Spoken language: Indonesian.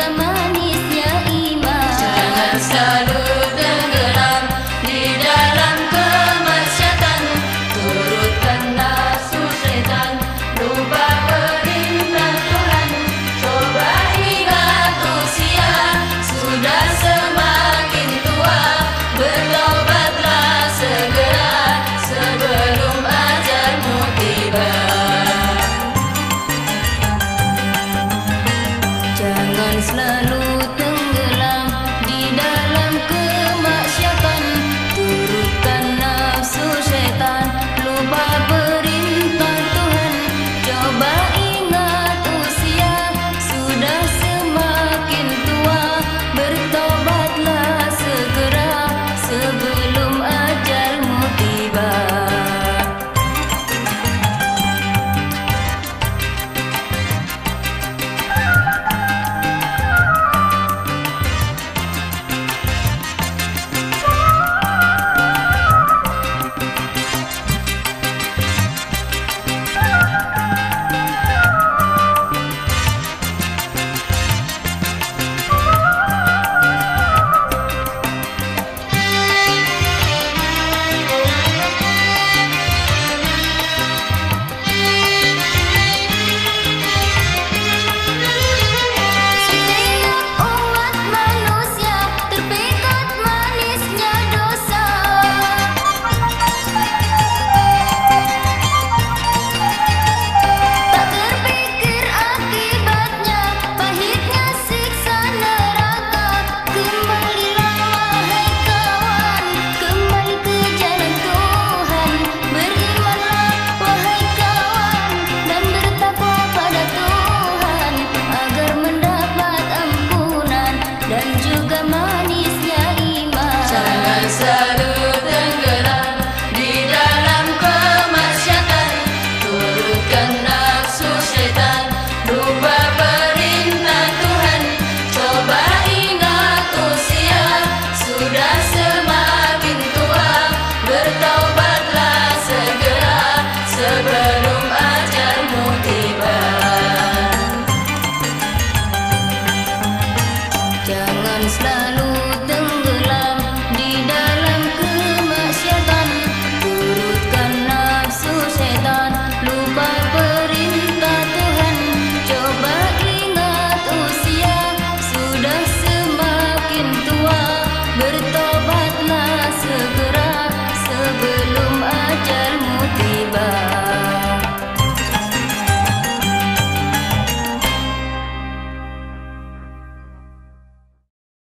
betapa manisnya es la luz.